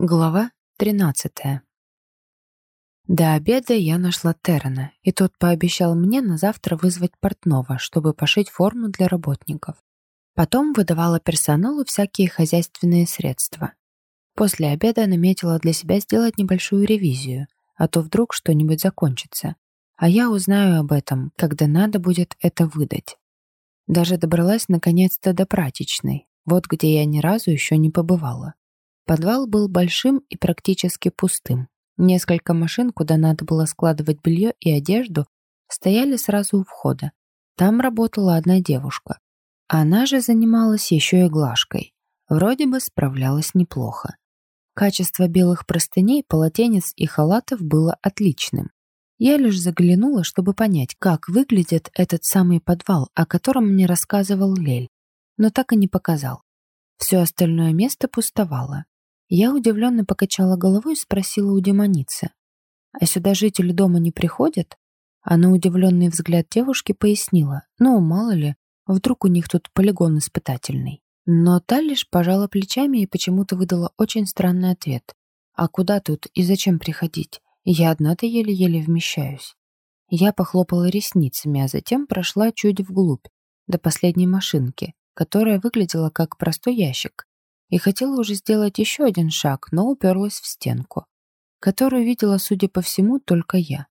Глава 13. До обеда я нашла Террена, и тот пообещал мне на завтра вызвать портного, чтобы пошить форму для работников. Потом выдавала персоналу всякие хозяйственные средства. После обеда наметила для себя сделать небольшую ревизию, а то вдруг что-нибудь закончится. А я узнаю об этом, когда надо будет это выдать. Даже добралась наконец-то до прачечной, вот где я ни разу еще не побывала. Подвал был большим и практически пустым. Несколько машин, куда надо было складывать белье и одежду, стояли сразу у входа. Там работала одна девушка. Она же занималась еще и глажкой. Вроде бы справлялась неплохо. Качество белых простыней, полотенец и халатов было отличным. Я лишь заглянула, чтобы понять, как выглядит этот самый подвал, о котором мне рассказывал Лель, но так и не показал. Все остальное место пустовало. Я удивленно покачала головой и спросила у демоницы. «А сюда жители дома не приходят?» А на удивленный взгляд девушки пояснила. «Ну, мало ли, вдруг у них тут полигон испытательный». Но та лишь пожала плечами и почему-то выдала очень странный ответ. «А куда тут и зачем приходить? Я одна-то еле-еле вмещаюсь». Я похлопала ресницами, а затем прошла чуть вглубь, до последней машинки, которая выглядела как простой ящик, и хотела уже сделать еще один шаг, но уперлась в стенку, которую видела, судя по всему, только я.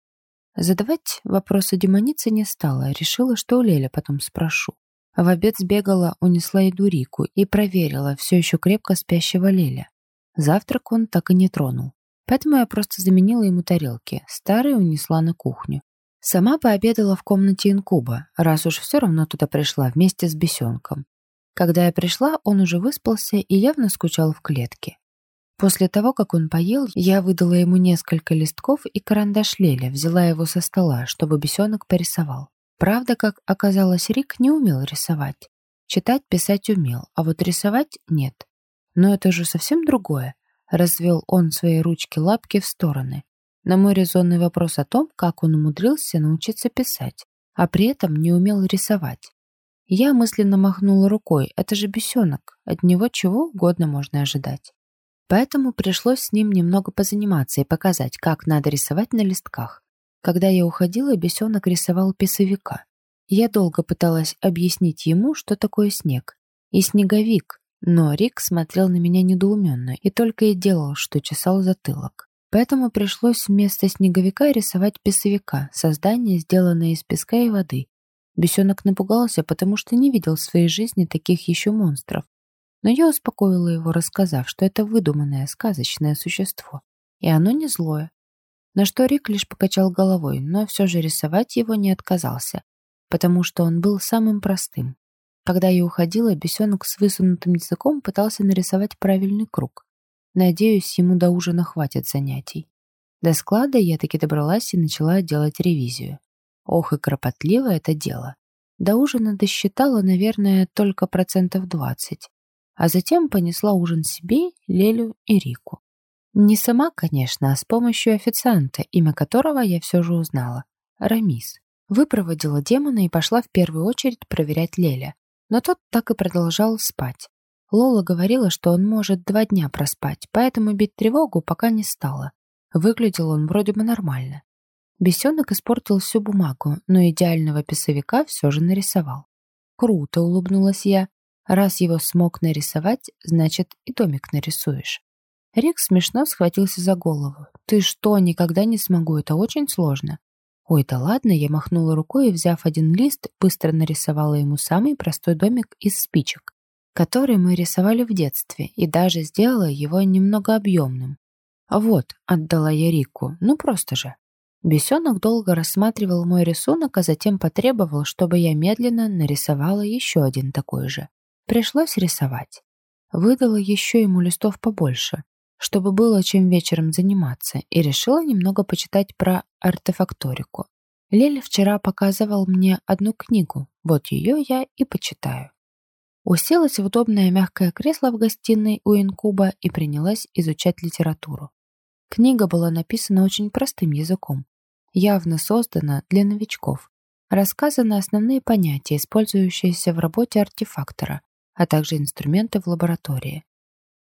Задавать вопросы демоницы не стала, решила, что у Леля потом спрошу. В обед сбегала, унесла еду Рику и проверила все еще крепко спящего Леля. Завтрак он так и не тронул. Поэтому я просто заменила ему тарелки, старые унесла на кухню. Сама пообедала в комнате инкуба, раз уж все равно туда пришла вместе с бесенком. Когда я пришла, он уже выспался и явно скучал в клетке. После того, как он поел, я выдала ему несколько листков и карандаш Леля, взяла его со стола, чтобы бесенок порисовал. Правда, как оказалось, Рик не умел рисовать. Читать, писать умел, а вот рисовать нет. Но это же совсем другое. Развел он свои ручки-лапки в стороны. На мой резонный вопрос о том, как он умудрился научиться писать, а при этом не умел рисовать. Я мысленно махнула рукой. Это же бесенок. От него чего угодно можно ожидать. Поэтому пришлось с ним немного позаниматься и показать, как надо рисовать на листках. Когда я уходила, бесенок рисовал песовика. Я долго пыталась объяснить ему, что такое снег. И снеговик. Но Рик смотрел на меня недоуменно и только и делал, что чесал затылок. Поэтому пришлось вместо снеговика рисовать песовика, создание, сделанное из песка и воды, Бесенок напугался, потому что не видел в своей жизни таких еще монстров. Но я успокоила его, рассказав, что это выдуманное сказочное существо, и оно не злое. На что Рик лишь покачал головой, но все же рисовать его не отказался, потому что он был самым простым. Когда я уходила, бесенок с высунутым языком пытался нарисовать правильный круг. Надеюсь, ему до ужина хватит занятий. До склада я таки добралась и начала делать ревизию. Ох и кропотливо это дело. До ужина досчитала, наверное, только процентов двадцать. А затем понесла ужин себе, Лелю и Рику. Не сама, конечно, а с помощью официанта, имя которого я все же узнала. Рамис. Выпроводила демона и пошла в первую очередь проверять Леля. Но тот так и продолжал спать. Лола говорила, что он может два дня проспать, поэтому бить тревогу пока не стала. Выглядел он вроде бы нормально. Бесенок испортил всю бумагу, но идеального писовика все же нарисовал. Круто, улыбнулась я. Раз его смог нарисовать, значит и домик нарисуешь. Рик смешно схватился за голову. «Ты что, никогда не смогу, это очень сложно». «Ой, да ладно», я махнула рукой и, взяв один лист, быстро нарисовала ему самый простой домик из спичек, который мы рисовали в детстве, и даже сделала его немного объемным. «Вот», — отдала я Рику, «ну просто же». Бесенок долго рассматривал мой рисунок, а затем потребовал, чтобы я медленно нарисовала еще один такой же. Пришлось рисовать. Выдала еще ему листов побольше, чтобы было чем вечером заниматься, и решила немного почитать про артефакторику. Леля вчера показывал мне одну книгу, вот ее я и почитаю. Уселась в удобное мягкое кресло в гостиной у инкуба и принялась изучать литературу. Книга была написана очень простым языком, явно создана для новичков. Рассказаны основные понятия, использующиеся в работе артефактора, а также инструменты в лаборатории.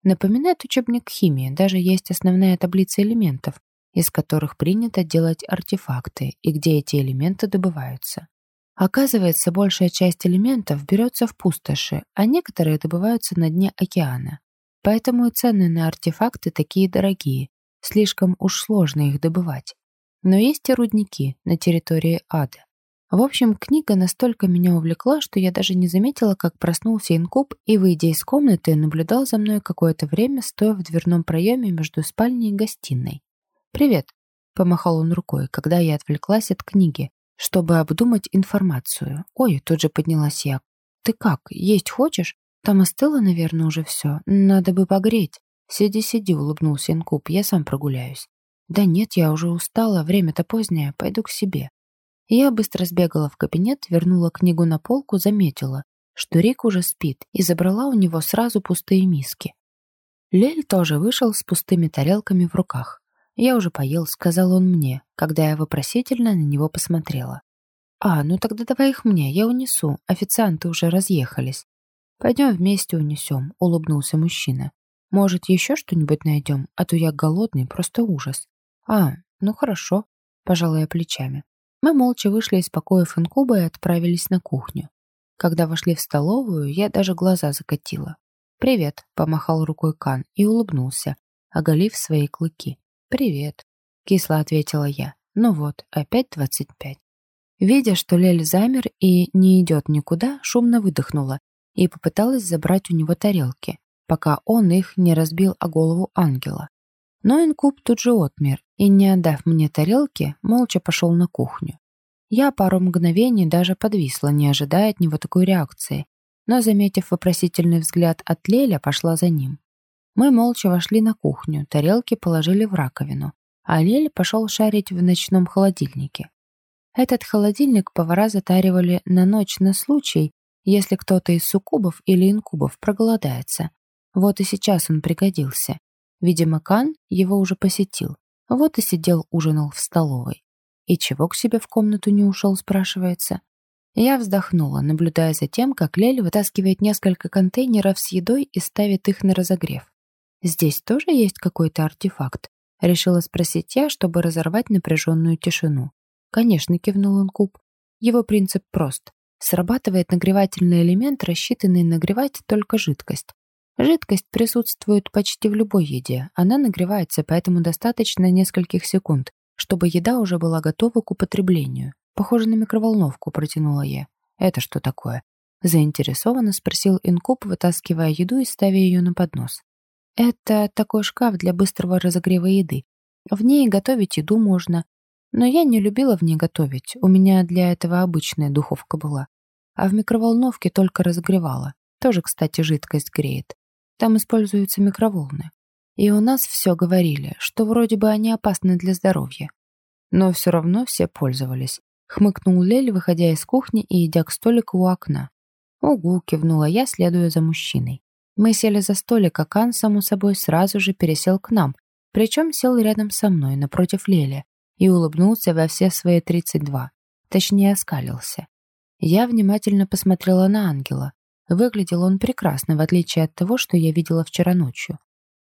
Напоминает учебник химии, даже есть основная таблица элементов, из которых принято делать артефакты и где эти элементы добываются. Оказывается, большая часть элементов берется в пустоши, а некоторые добываются на дне океана. Поэтому и цены на артефакты такие дорогие, слишком уж сложно их добывать. Но есть и рудники на территории ада. В общем, книга настолько меня увлекла, что я даже не заметила, как проснулся инкуб и, выйдя из комнаты, наблюдал за мной какое-то время, стоя в дверном проеме между спальней и гостиной. «Привет», — помахал он рукой, когда я отвлеклась от книги, чтобы обдумать информацию. «Ой, тут же поднялась я. Ты как, есть хочешь? Там остыло, наверное, уже все. Надо бы погреть». «Сиди-сиди», — улыбнулся инкуб, — «я сам прогуляюсь». «Да нет, я уже устала, время-то позднее, пойду к себе». Я быстро сбегала в кабинет, вернула книгу на полку, заметила, что Рик уже спит, и забрала у него сразу пустые миски. Лель тоже вышел с пустыми тарелками в руках. «Я уже поел», — сказал он мне, когда я вопросительно на него посмотрела. «А, ну тогда давай их мне, я унесу, официанты уже разъехались». «Пойдем вместе унесем», — улыбнулся мужчина. «Может, еще что-нибудь найдем, а то я голодный, просто ужас». «А, ну хорошо», — пожала плечами. Мы молча вышли из покоев инкуба и отправились на кухню. Когда вошли в столовую, я даже глаза закатила. «Привет», — помахал рукой Кан и улыбнулся, оголив свои клыки. «Привет», — кисло ответила я. «Ну вот, опять двадцать пять». Видя, что Лель замер и не идет никуда, шумно выдохнула и попыталась забрать у него тарелки, пока он их не разбил о голову ангела. Но инкуб тут же отмер и, не отдав мне тарелки, молча пошел на кухню. Я пару мгновений даже подвисла, не ожидая от него такой реакции, но, заметив вопросительный взгляд от Леля, пошла за ним. Мы молча вошли на кухню, тарелки положили в раковину, а Лель пошел шарить в ночном холодильнике. Этот холодильник повара затаривали на ночь на случай, если кто-то из суккубов или инкубов проголодается. Вот и сейчас он пригодился. Видимо, Кан его уже посетил. Вот и сидел, ужинал в столовой. И чего к себе в комнату не ушел, спрашивается. Я вздохнула, наблюдая за тем, как Лель вытаскивает несколько контейнеров с едой и ставит их на разогрев. «Здесь тоже есть какой-то артефакт?» Решила спросить я, чтобы разорвать напряженную тишину. «Конечно», — кивнул он куб. Его принцип прост. Срабатывает нагревательный элемент, рассчитанный нагревать только жидкость. Жидкость присутствует почти в любой еде. Она нагревается, поэтому достаточно нескольких секунд, чтобы еда уже была готова к употреблению. Похоже на микроволновку, протянула я. Это что такое? Заинтересованно спросил инкуб, вытаскивая еду и ставя ее на поднос. Это такой шкаф для быстрого разогрева еды. В ней готовить еду можно. Но я не любила в ней готовить. У меня для этого обычная духовка была. А в микроволновке только разогревала. Тоже, кстати, жидкость греет. Там используются микроволны. И у нас все говорили, что вроде бы они опасны для здоровья. Но все равно все пользовались. Хмыкнул Лель, выходя из кухни и идя к столику у окна. «Угу», — кивнула я, следуя за мужчиной. Мы сели за столик, а Кан, само собой, сразу же пересел к нам, причем сел рядом со мной, напротив Леля, и улыбнулся во все свои тридцать два. Точнее, оскалился. Я внимательно посмотрела на ангела. Выглядел он прекрасно, в отличие от того, что я видела вчера ночью.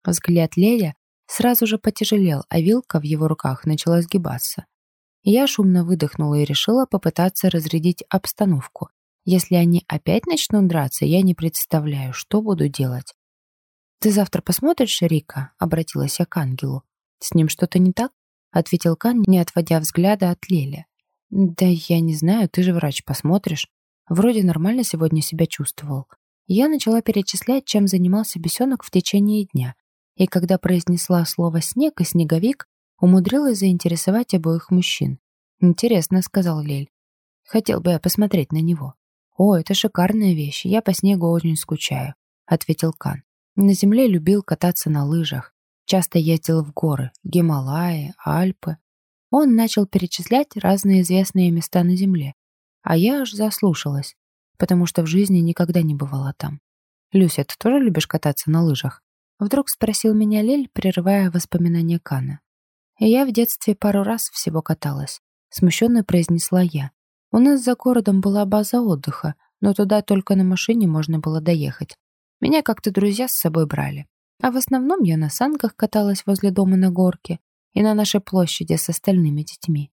Взгляд Лея сразу же потяжелел, а вилка в его руках начала сгибаться. Я шумно выдохнула и решила попытаться разрядить обстановку. Если они опять начнут драться, я не представляю, что буду делать. «Ты завтра посмотришь Рика?» — обратилась я к ангелу. «С ним что-то не так?» — ответил Кан, не отводя взгляда от Леля. «Да я не знаю, ты же врач, посмотришь». Вроде нормально сегодня себя чувствовал. Я начала перечислять, чем занимался бесенок в течение дня. И когда произнесла слово «снег» и «снеговик», умудрилась заинтересовать обоих мужчин. «Интересно», — сказал Лель. «Хотел бы я посмотреть на него». «О, это шикарная вещь, я по снегу очень скучаю», — ответил Кан. На земле любил кататься на лыжах. Часто ездил в горы, Гималаи, Альпы. Он начал перечислять разные известные места на земле. А я аж заслушалась, потому что в жизни никогда не бывала там. «Люся, ты тоже любишь кататься на лыжах?» Вдруг спросил меня Лель, прерывая воспоминания Кана. Я в детстве пару раз всего каталась. Смущенно произнесла я. У нас за городом была база отдыха, но туда только на машине можно было доехать. Меня как-то друзья с собой брали. А в основном я на санках каталась возле дома на горке и на нашей площади с остальными детьми.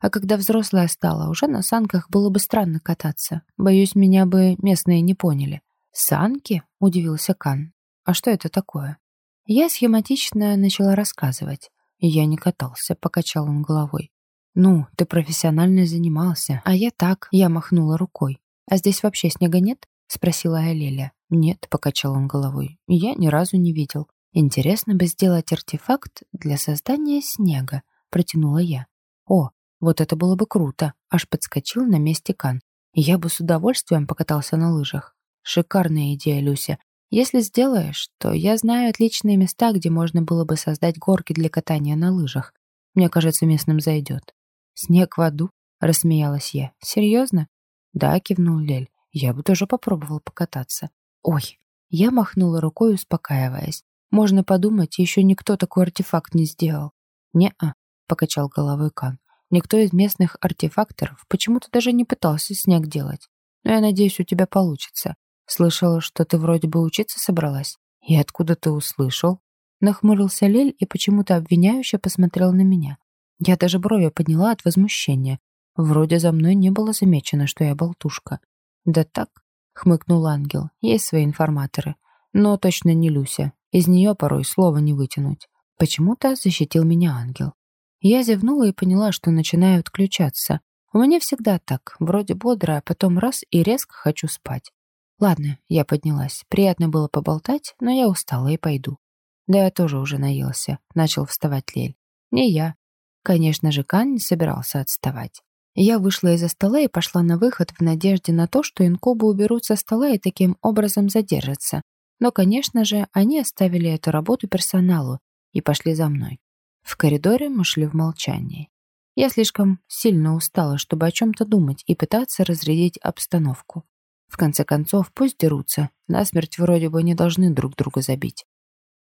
А когда взрослая стала, уже на санках было бы странно кататься. Боюсь, меня бы местные не поняли. «Санки?» — удивился Кан. «А что это такое?» Я схематично начала рассказывать. «Я не катался», — покачал он головой. «Ну, ты профессионально занимался, а я так», — я махнула рукой. «А здесь вообще снега нет?» — спросила Алеля. «Нет», — покачал он головой. «Я ни разу не видел». «Интересно бы сделать артефакт для создания снега», — протянула я. «О, вот это было бы круто!» Аж подскочил на месте Кан. «Я бы с удовольствием покатался на лыжах». «Шикарная идея, Люся. Если сделаешь, то я знаю отличные места, где можно было бы создать горки для катания на лыжах. Мне кажется, местным зайдет». «Снег в аду?» — рассмеялась я. «Серьезно?» «Да», — кивнул Лель. «Я бы тоже попробовал покататься». «Ой!» Я махнула рукой, успокаиваясь. «Можно подумать, еще никто такой артефакт не сделал». «Не-а», — покачал головой Кан. Никто из местных артефакторов почему-то даже не пытался снег делать. Но я надеюсь, у тебя получится. Слышала, что ты вроде бы учиться собралась. И откуда ты услышал? Нахмурился Лель и почему-то обвиняюще посмотрел на меня. Я даже брови подняла от возмущения. Вроде за мной не было замечено, что я болтушка. Да так, хмыкнул ангел. Есть свои информаторы. Но точно не Люся. Из нее порой слова не вытянуть. Почему-то защитил меня ангел. Я зевнула и поняла, что начинаю отключаться. У меня всегда так, вроде бодро, а потом раз и резко хочу спать. Ладно, я поднялась. Приятно было поболтать, но я устала и пойду. Да я тоже уже наелся. Начал вставать Лель. Не я. Конечно же, Кан не собирался отставать. Я вышла из-за стола и пошла на выход в надежде на то, что инкубы уберут со стола и таким образом задержатся. Но, конечно же, они оставили эту работу персоналу и пошли за мной. В коридоре мы шли в молчании. Я слишком сильно устала, чтобы о чем-то думать и пытаться разрядить обстановку. В конце концов, пусть дерутся. Насмерть вроде бы не должны друг друга забить.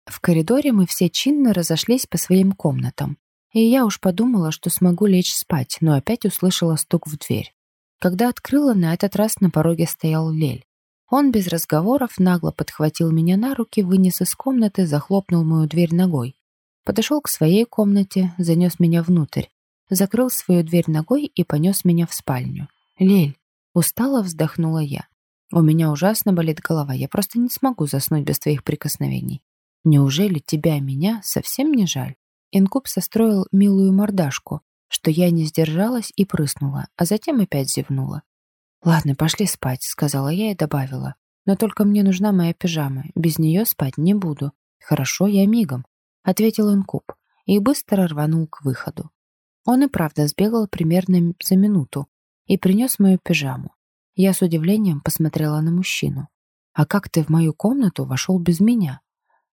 В коридоре мы все чинно разошлись по своим комнатам. И я уж подумала, что смогу лечь спать, но опять услышала стук в дверь. Когда открыла, на этот раз на пороге стоял Лель. Он без разговоров нагло подхватил меня на руки, вынес из комнаты, захлопнул мою дверь ногой. Подошел к своей комнате, занес меня внутрь, закрыл свою дверь ногой и понес меня в спальню. «Лель!» — устало вздохнула я. «У меня ужасно болит голова, я просто не смогу заснуть без твоих прикосновений. Неужели тебя и меня совсем не жаль?» Инкуб состроил милую мордашку, что я не сдержалась и прыснула, а затем опять зевнула. «Ладно, пошли спать», — сказала я и добавила. «Но только мне нужна моя пижама, без нее спать не буду». «Хорошо, я мигом», ответил инкуб и быстро рванул к выходу. Он и правда сбегал примерно за минуту и принес мою пижаму. Я с удивлением посмотрела на мужчину. «А как ты в мою комнату вошел без меня?»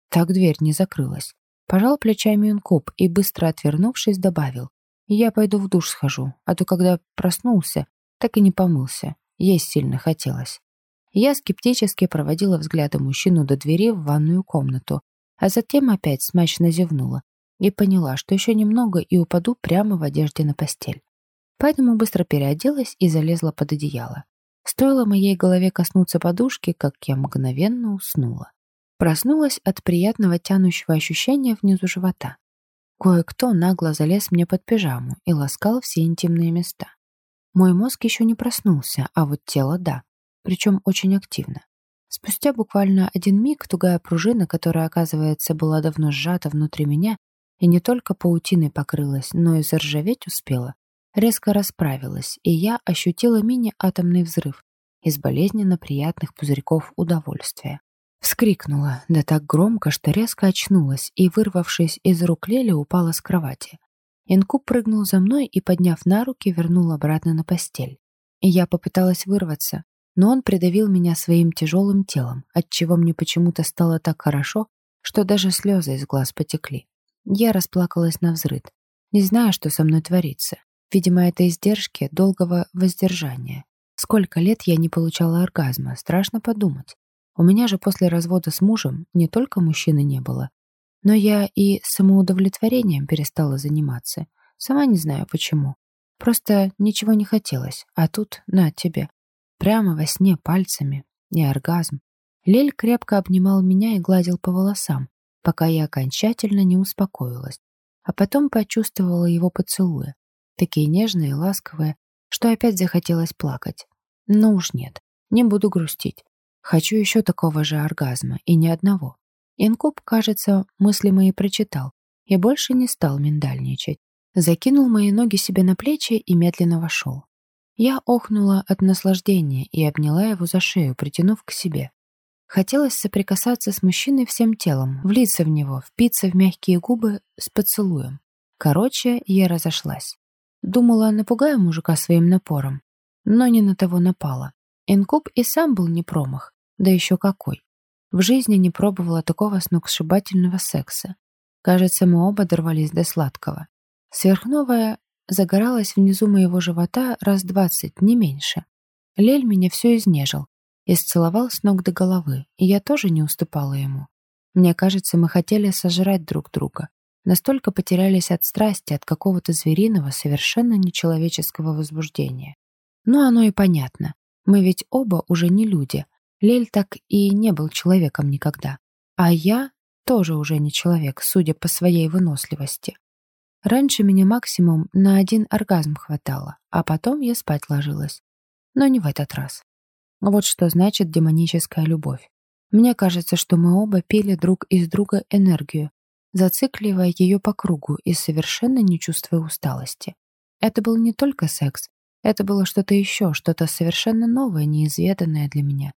Так дверь не закрылась. Пожал плечами инкуб и, быстро отвернувшись, добавил. «Я пойду в душ схожу, а то, когда проснулся, так и не помылся. Есть сильно хотелось». Я скептически проводила взглядом мужчину до двери в ванную комнату, а затем опять смачно зевнула и поняла, что еще немного и упаду прямо в одежде на постель. Поэтому быстро переоделась и залезла под одеяло. Стоило моей голове коснуться подушки, как я мгновенно уснула. Проснулась от приятного тянущего ощущения внизу живота. Кое-кто нагло залез мне под пижаму и ласкал все интимные места. Мой мозг еще не проснулся, а вот тело — да, причем очень активно. Спустя буквально один миг тугая пружина, которая, оказывается, была давно сжата внутри меня и не только паутиной покрылась, но и заржаветь успела, резко расправилась, и я ощутила мини-атомный взрыв из болезненно приятных пузырьков удовольствия. Вскрикнула, да так громко, что резко очнулась и, вырвавшись из рук Лели, упала с кровати. Инкуб прыгнул за мной и, подняв на руки, вернул обратно на постель. И я попыталась вырваться, но он придавил меня своим тяжелым телом, отчего мне почему-то стало так хорошо, что даже слезы из глаз потекли. Я расплакалась на взрыд, не зная, что со мной творится. Видимо, это издержки долгого воздержания. Сколько лет я не получала оргазма, страшно подумать. У меня же после развода с мужем не только мужчины не было, но я и самоудовлетворением перестала заниматься. Сама не знаю почему. Просто ничего не хотелось, а тут на тебе. Прямо во сне пальцами. И оргазм. Лель крепко обнимал меня и гладил по волосам, пока я окончательно не успокоилась, а потом почувствовала его поцелуи, такие нежные и ласковые, что опять захотелось плакать. Но уж нет, не буду грустить. Хочу еще такого же оргазма, и ни одного. Инкуб, кажется, мысли мои прочитал, и больше не стал миндальничать. Закинул мои ноги себе на плечи и медленно вошел. Я охнула от наслаждения и обняла его за шею, притянув к себе. Хотелось соприкасаться с мужчиной всем телом, влиться в него, впиться в мягкие губы с поцелуем. Короче, я разошлась. Думала, напугаю мужика своим напором, но не на того напала. Инкуб и сам был не промах, да еще какой. В жизни не пробовала такого сногсшибательного секса. Кажется, мы оба дорвались до сладкого. Сверхновая загоралась внизу моего живота раз двадцать, не меньше. Лель меня все изнежил, исцеловал с ног до головы, и я тоже не уступала ему. Мне кажется, мы хотели сожрать друг друга. Настолько потерялись от страсти, от какого-то звериного, совершенно нечеловеческого возбуждения. Ну, оно и понятно. Мы ведь оба уже не люди. Лель так и не был человеком никогда. А я тоже уже не человек, судя по своей выносливости. Раньше меня максимум на один оргазм хватало, а потом я спать ложилась. Но не в этот раз. Вот что значит демоническая любовь. Мне кажется, что мы оба пили друг из друга энергию, зацикливая ее по кругу и совершенно не чувствуя усталости. Это был не только секс, это было что-то еще, что-то совершенно новое, неизведанное для меня.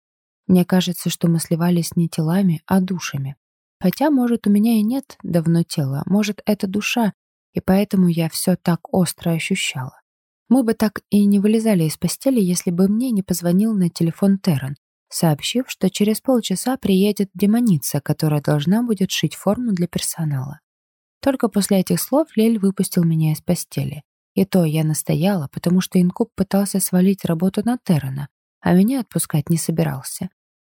Мне кажется, что мы сливались не телами, а душами. Хотя, может, у меня и нет давно тела, может, это душа, и поэтому я все так остро ощущала. Мы бы так и не вылезали из постели, если бы мне не позвонил на телефон Террен, сообщив, что через полчаса приедет демоница, которая должна будет шить форму для персонала. Только после этих слов Лель выпустил меня из постели. И то я настояла, потому что инкуб пытался свалить работу на Террена, а меня отпускать не собирался.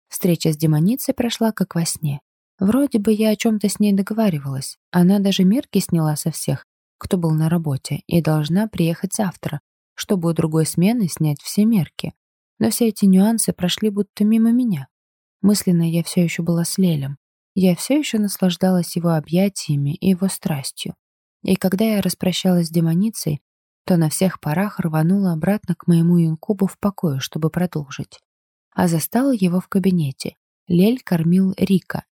Встреча с демоницей прошла как во сне. Вроде бы я о чем-то с ней договаривалась. Она даже мерки сняла со всех, кто был на работе, и должна приехать завтра, чтобы у другой смены снять все мерки. Но все эти нюансы прошли будто мимо меня. Мысленно я все еще была с Лелем. Я все еще наслаждалась его объятиями и его страстью. И когда я распрощалась с демоницей, то на всех парах рванула обратно к моему инкубу в покое, чтобы продолжить. А застала его в кабинете. Лель кормил Рика.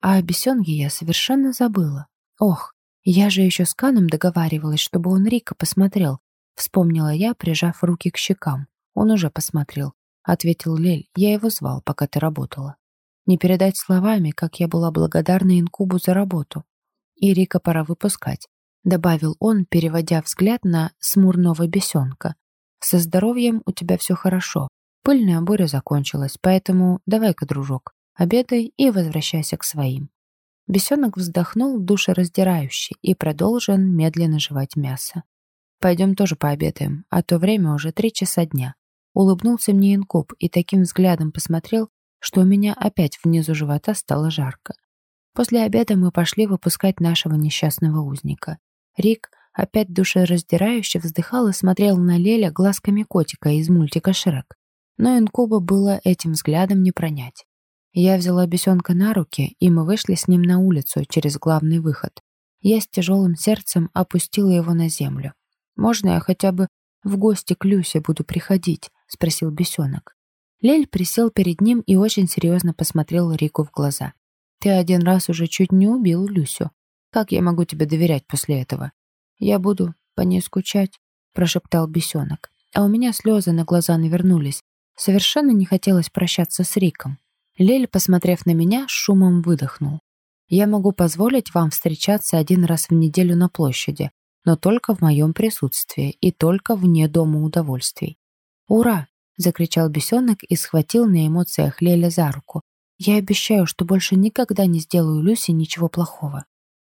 А о я совершенно забыла. Ох, я же еще с Каном договаривалась, чтобы он Рика посмотрел, Вспомнила я, прижав руки к щекам. Он уже посмотрел. Ответил Лель, я его звал, пока ты работала. Не передать словами, как я была благодарна Инкубу за работу. И Рика пора выпускать. Добавил он, переводя взгляд на смурного бесенка. Со здоровьем у тебя все хорошо. Пыльная буря закончилась, поэтому давай-ка, дружок, обедай и возвращайся к своим. Бесенок вздохнул душераздирающе и продолжил медленно жевать мясо. Пойдем тоже пообедаем, а то время уже три часа дня. Улыбнулся мне инкуб и таким взглядом посмотрел, что у меня опять внизу живота стало жарко. После обеда мы пошли выпускать нашего несчастного узника. Рик опять душераздирающе вздыхал и смотрел на Леля глазками котика из мультика «Шрек». Но инкуба было этим взглядом не пронять. Я взяла бесенка на руки, и мы вышли с ним на улицу через главный выход. Я с тяжелым сердцем опустила его на землю. «Можно я хотя бы в гости к Люсе буду приходить?» — спросил бесенок. Лель присел перед ним и очень серьезно посмотрел Рику в глаза. «Ты один раз уже чуть не убил Люсю. Как я могу тебе доверять после этого?» «Я буду по ней скучать», — прошептал бесенок. А у меня слезы на глаза навернулись. Совершенно не хотелось прощаться с Риком. Лель, посмотрев на меня, шумом выдохнул. «Я могу позволить вам встречаться один раз в неделю на площади, но только в моем присутствии и только вне дома удовольствий. «Ура!» — закричал бесенок и схватил на эмоциях Леля за руку. «Я обещаю, что больше никогда не сделаю Люси ничего плохого».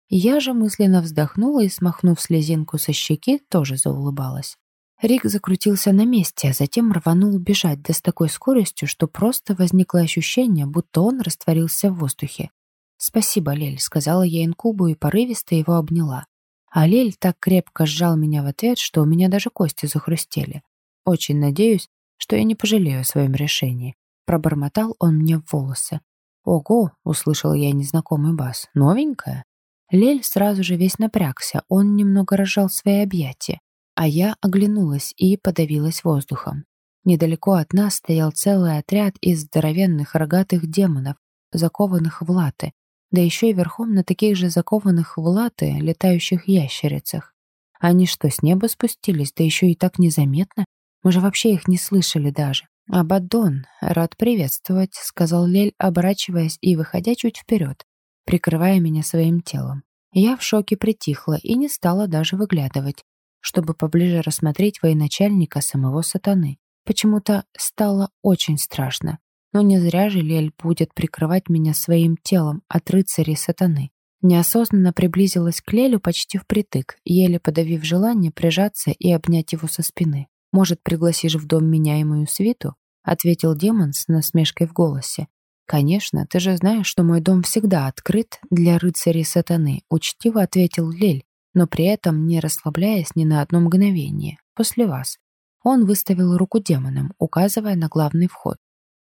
Я же мысленно вздохнула и, смахнув слезинку со щеки, тоже заулыбалась. Рик закрутился на месте, а затем рванул бежать, да с такой скоростью, что просто возникло ощущение, будто он растворился в воздухе. «Спасибо, Лель», — сказала я инкубу и порывисто его обняла. А Лель так крепко сжал меня в ответ, что у меня даже кости захрустели. Очень надеюсь, что я не пожалею о своем решении. Пробормотал он мне в волосы. «Ого!» — услышал я незнакомый бас. «Новенькая?» Лель сразу же весь напрягся, он немного разжал свои объятия, а я оглянулась и подавилась воздухом. Недалеко от нас стоял целый отряд из здоровенных рогатых демонов, закованных в латы, да еще и верхом на таких же закованных в латы летающих ящерицах. Они что, с неба спустились, да еще и так незаметно? Мы же вообще их не слышали даже. «Абаддон, рад приветствовать», — сказал Лель, оборачиваясь и выходя чуть вперед, прикрывая меня своим телом. Я в шоке притихла и не стала даже выглядывать, чтобы поближе рассмотреть военачальника самого сатаны. Почему-то стало очень страшно. Но не зря же Лель будет прикрывать меня своим телом от рыцарей сатаны. Неосознанно приблизилась к Лелю почти впритык, еле подавив желание прижаться и обнять его со спины. «Может, пригласишь в дом меня и мою свиту?» — ответил демон с насмешкой в голосе. «Конечно, ты же знаешь, что мой дом всегда открыт для рыцарей сатаны», — учтиво ответил Лель, но при этом не расслабляясь ни на одно мгновение. «После вас». Он выставил руку демонам, указывая на главный вход.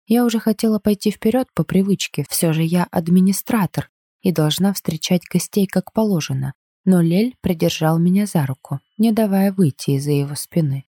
Я уже хотела пойти вперед по привычке, все же я администратор и должна встречать гостей как положено, но Лель придержал меня за руку, не давая выйти из-за его спины.